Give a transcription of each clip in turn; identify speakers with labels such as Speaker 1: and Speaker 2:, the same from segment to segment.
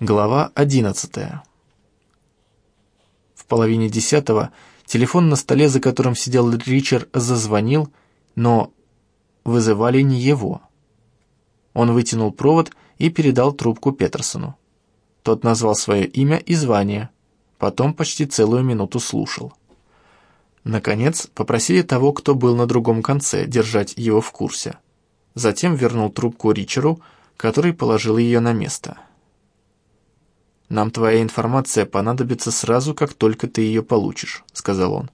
Speaker 1: Глава одиннадцатая. В половине десятого телефон на столе, за которым сидел Ричард, зазвонил, но вызывали не его. Он вытянул провод и передал трубку Петерсону. Тот назвал свое имя и звание, потом почти целую минуту слушал. Наконец, попросили того, кто был на другом конце, держать его в курсе. Затем вернул трубку Ричеру, который положил ее на место. «Нам твоя информация понадобится сразу, как только ты ее получишь», — сказал он.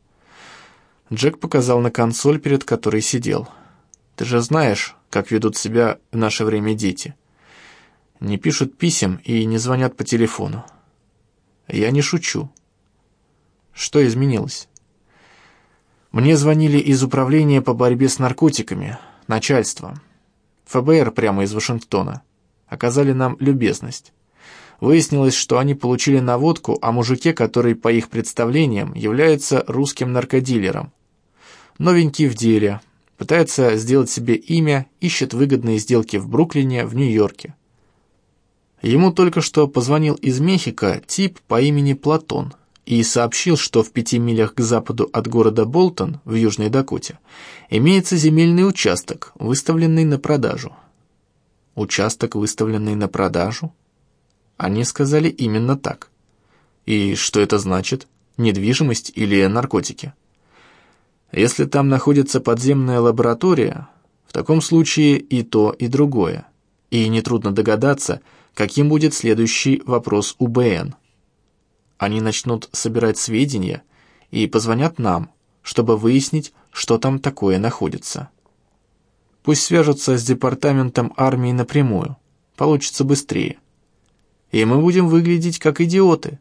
Speaker 1: Джек показал на консоль, перед которой сидел. «Ты же знаешь, как ведут себя в наше время дети. Не пишут писем и не звонят по телефону. Я не шучу. Что изменилось?» Мне звонили из управления по борьбе с наркотиками, начальство. ФБР прямо из Вашингтона. Оказали нам любезность. Выяснилось, что они получили наводку о мужике, который, по их представлениям, является русским наркодилером. Новенький в деле, пытается сделать себе имя, ищет выгодные сделки в Бруклине, в Нью-Йорке. Ему только что позвонил из Мехико тип по имени Платон и сообщил, что в пяти милях к западу от города Болтон в Южной Дакоте имеется земельный участок, выставленный на продажу. Участок, выставленный на продажу? Они сказали именно так. И что это значит? Недвижимость или наркотики? Если там находится подземная лаборатория, в таком случае и то, и другое. И нетрудно догадаться, каким будет следующий вопрос у БН. Они начнут собирать сведения и позвонят нам, чтобы выяснить, что там такое находится. Пусть свяжутся с департаментом армии напрямую, получится быстрее и мы будем выглядеть как идиоты.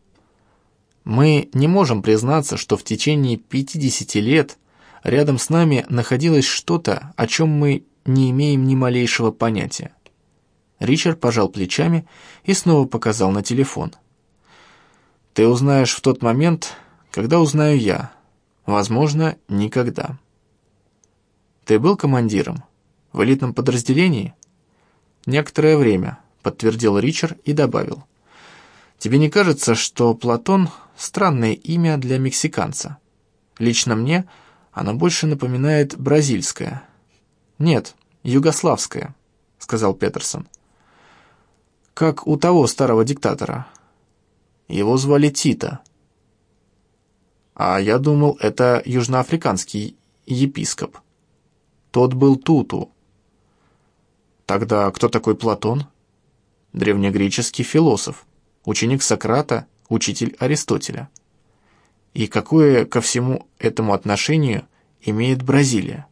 Speaker 1: Мы не можем признаться, что в течение 50 лет рядом с нами находилось что-то, о чем мы не имеем ни малейшего понятия. Ричард пожал плечами и снова показал на телефон. «Ты узнаешь в тот момент, когда узнаю я. Возможно, никогда». «Ты был командиром? В элитном подразделении?» «Некоторое время», подтвердил Ричард и добавил. «Тебе не кажется, что Платон — странное имя для мексиканца? Лично мне оно больше напоминает бразильское». «Нет, югославское», — сказал Петерсон. «Как у того старого диктатора. Его звали Тита». «А я думал, это южноафриканский епископ. Тот был Туту». «Тогда кто такой Платон?» Древнегреческий философ, ученик Сократа, учитель Аристотеля. И какое ко всему этому отношение имеет Бразилия?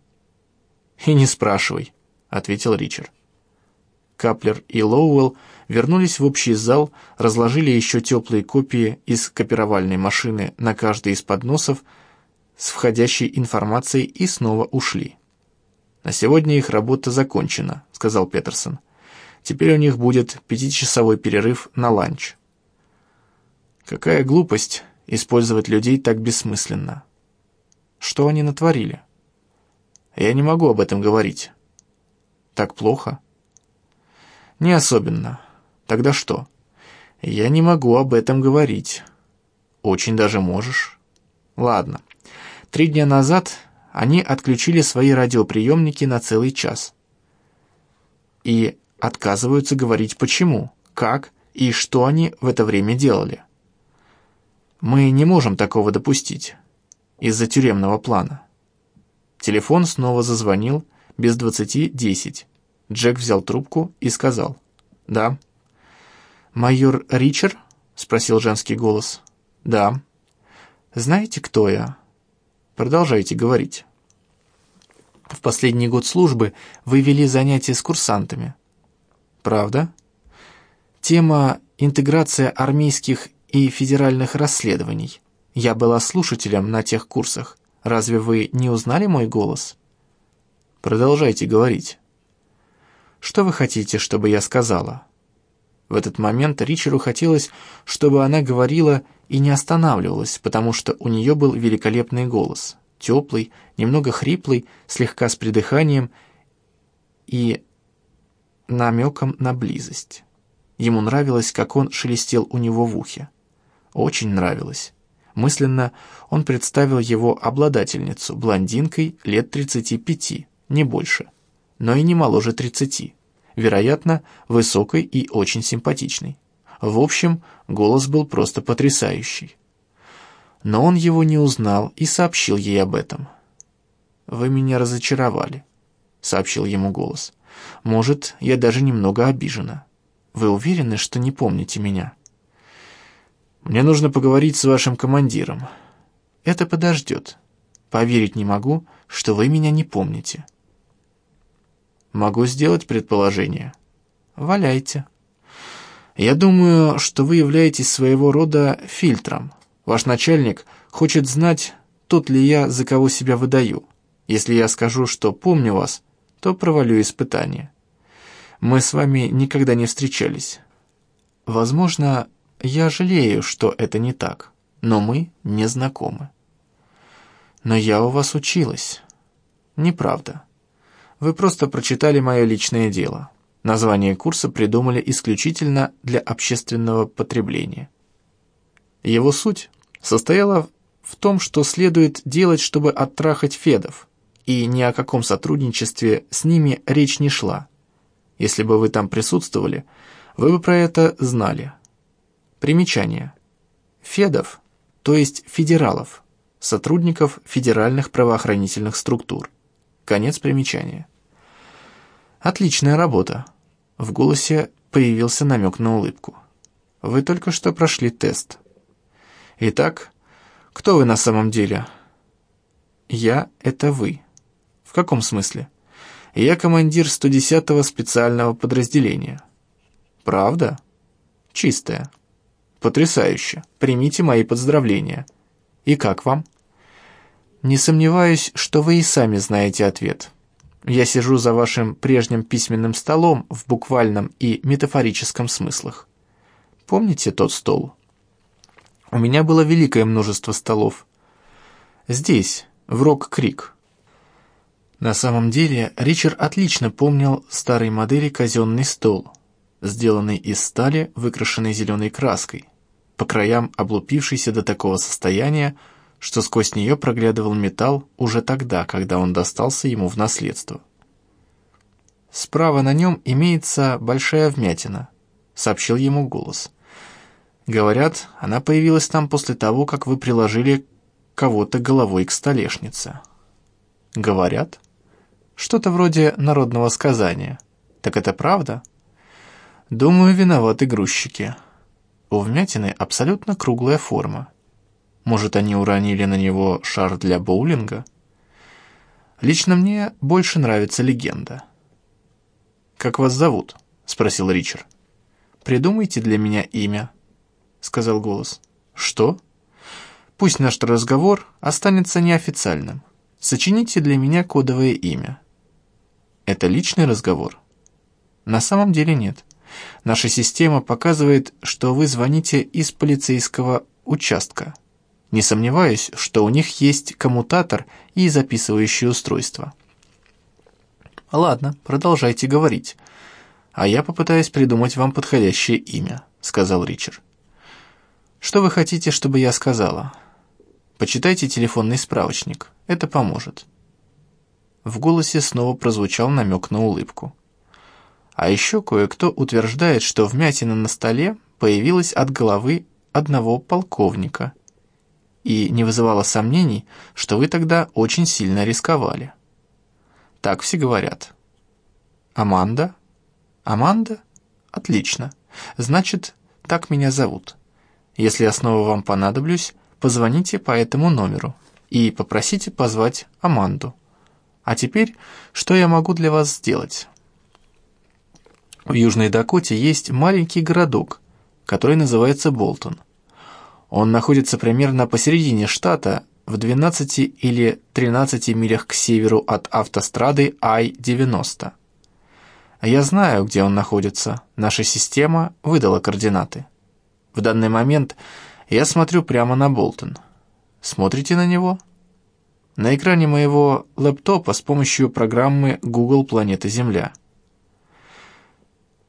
Speaker 1: «И не спрашивай», — ответил Ричард. Каплер и Лоуэлл вернулись в общий зал, разложили еще теплые копии из копировальной машины на каждый из подносов с входящей информацией и снова ушли. «На сегодня их работа закончена», — сказал Петерсон. Теперь у них будет пятичасовой перерыв на ланч. Какая глупость использовать людей так бессмысленно. Что они натворили? Я не могу об этом говорить. Так плохо? Не особенно. Тогда что? Я не могу об этом говорить. Очень даже можешь. Ладно. Три дня назад они отключили свои радиоприемники на целый час. И отказываются говорить почему, как и что они в это время делали. Мы не можем такого допустить из-за тюремного плана. Телефон снова зазвонил без двадцати десять. Джек взял трубку и сказал «Да». «Майор Ричард?» — спросил женский голос. «Да». «Знаете, кто я?» «Продолжайте говорить». «В последний год службы вы вели занятия с курсантами. Правда? Тема «Интеграция армейских и федеральных расследований». Я была слушателем на тех курсах. Разве вы не узнали мой голос? Продолжайте говорить. Что вы хотите, чтобы я сказала? В этот момент Ричеру хотелось, чтобы она говорила и не останавливалась, потому что у нее был великолепный голос, теплый, немного хриплый, слегка с придыханием и намеком на близость. Ему нравилось, как он шелестел у него в ухе. Очень нравилось. Мысленно он представил его обладательницу, блондинкой лет 35, не больше, но и не моложе 30. Вероятно, высокой и очень симпатичной. В общем, голос был просто потрясающий. Но он его не узнал и сообщил ей об этом. «Вы меня разочаровали», — сообщил ему голос. «Может, я даже немного обижена. Вы уверены, что не помните меня?» «Мне нужно поговорить с вашим командиром». «Это подождет. Поверить не могу, что вы меня не помните». «Могу сделать предположение». «Валяйте». «Я думаю, что вы являетесь своего рода фильтром. Ваш начальник хочет знать, тот ли я, за кого себя выдаю. Если я скажу, что помню вас, то провалю испытание. Мы с вами никогда не встречались. Возможно, я жалею, что это не так, но мы не знакомы. Но я у вас училась. Неправда. Вы просто прочитали мое личное дело. Название курса придумали исключительно для общественного потребления. Его суть состояла в том, что следует делать, чтобы оттрахать федов, и ни о каком сотрудничестве с ними речь не шла. Если бы вы там присутствовали, вы бы про это знали. Примечание. Федов, то есть федералов, сотрудников федеральных правоохранительных структур. Конец примечания. Отличная работа. В голосе появился намек на улыбку. Вы только что прошли тест. Итак, кто вы на самом деле? Я — это вы. В каком смысле? Я командир 110-го специального подразделения. Правда? Чистая. Потрясающе. Примите мои поздравления. И как вам? Не сомневаюсь, что вы и сами знаете ответ. Я сижу за вашим прежним письменным столом в буквальном и метафорическом смыслах. Помните тот стол? У меня было великое множество столов. Здесь, в Рок-Крик. На самом деле, Ричард отлично помнил старой модели казенный стол, сделанный из стали, выкрашенной зеленой краской, по краям облупившийся до такого состояния, что сквозь нее проглядывал металл уже тогда, когда он достался ему в наследство. «Справа на нем имеется большая вмятина», — сообщил ему голос. «Говорят, она появилась там после того, как вы приложили кого-то головой к столешнице». «Говорят?» «Что-то вроде народного сказания. Так это правда?» «Думаю, виноваты грузчики. У вмятины абсолютно круглая форма, может, они уронили на него шар для боулинга? Лично мне больше нравится легенда. «Как вас зовут?» — спросил Ричард. «Придумайте для меня имя», — сказал голос. «Что?» «Пусть наш разговор останется неофициальным. Сочините для меня кодовое имя». «Это личный разговор?» «На самом деле нет. Наша система показывает, что вы звоните из полицейского участка». Не сомневаюсь, что у них есть коммутатор и записывающее устройство. «Ладно, продолжайте говорить. А я попытаюсь придумать вам подходящее имя», — сказал Ричард. «Что вы хотите, чтобы я сказала?» «Почитайте телефонный справочник. Это поможет». В голосе снова прозвучал намек на улыбку. А еще кое-кто утверждает, что вмятина на столе появилась от головы одного полковника — и не вызывало сомнений, что вы тогда очень сильно рисковали. Так все говорят. Аманда? Аманда? Отлично. Значит, так меня зовут. Если я снова вам понадоблюсь, позвоните по этому номеру и попросите позвать Аманду. А теперь, что я могу для вас сделать? В Южной Дакоте есть маленький городок, который называется Болтон – он находится примерно посередине штата, в 12 или 13 милях к северу от автострады I-90. Я знаю, где он находится. Наша система выдала координаты. В данный момент я смотрю прямо на Болтон. Смотрите на него? На экране моего лэптопа с помощью программы Google Планета Земля.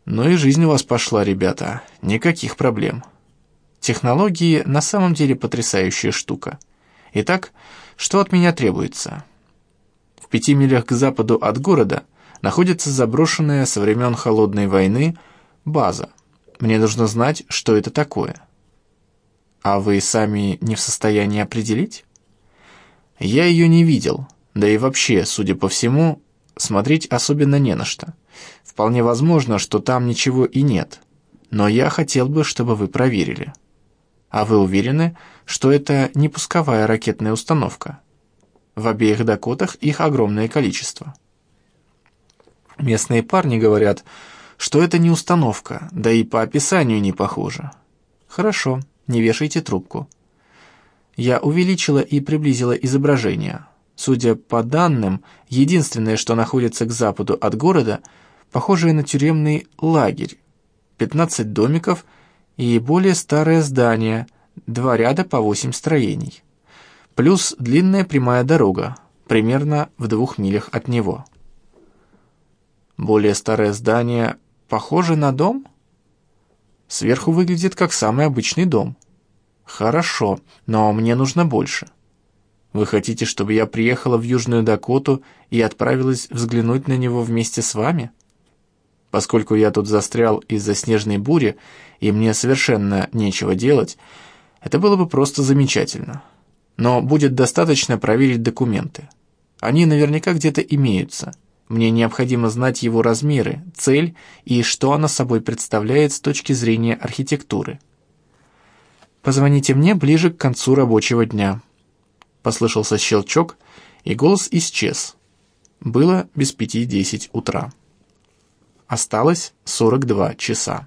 Speaker 1: Ну и жизнь у вас пошла, ребята. Никаких проблем. Технологии на самом деле потрясающая штука. Итак, что от меня требуется? В пяти милях к западу от города находится заброшенная со времен Холодной войны база. Мне нужно знать, что это такое. А вы сами не в состоянии определить? Я ее не видел, да и вообще, судя по всему, смотреть особенно не на что. Вполне возможно, что там ничего и нет, но я хотел бы, чтобы вы проверили. А вы уверены, что это не пусковая ракетная установка? В обеих Дакотах их огромное количество. Местные парни говорят, что это не установка, да и по описанию не похоже. Хорошо, не вешайте трубку. Я увеличила и приблизила изображение. Судя по данным, единственное, что находится к западу от города, похожее на тюремный лагерь. 15 домиков и более старое здание, два ряда по 8 строений. Плюс длинная прямая дорога, примерно в двух милях от него. Более старое здание похоже на дом? Сверху выглядит как самый обычный дом. Хорошо, но мне нужно больше. Вы хотите, чтобы я приехала в Южную Дакоту и отправилась взглянуть на него вместе с вами? Поскольку я тут застрял из-за снежной бури, и мне совершенно нечего делать, это было бы просто замечательно. Но будет достаточно проверить документы. Они наверняка где-то имеются. Мне необходимо знать его размеры, цель и что она собой представляет с точки зрения архитектуры. Позвоните мне ближе к концу рабочего дня. Послышался щелчок, и голос исчез. Было без пяти десять утра. Осталось 42 часа.